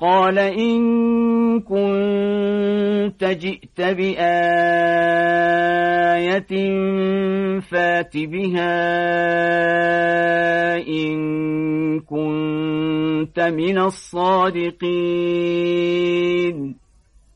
قال إن كنت جئت بآية فات بها إن كنت من الصادقين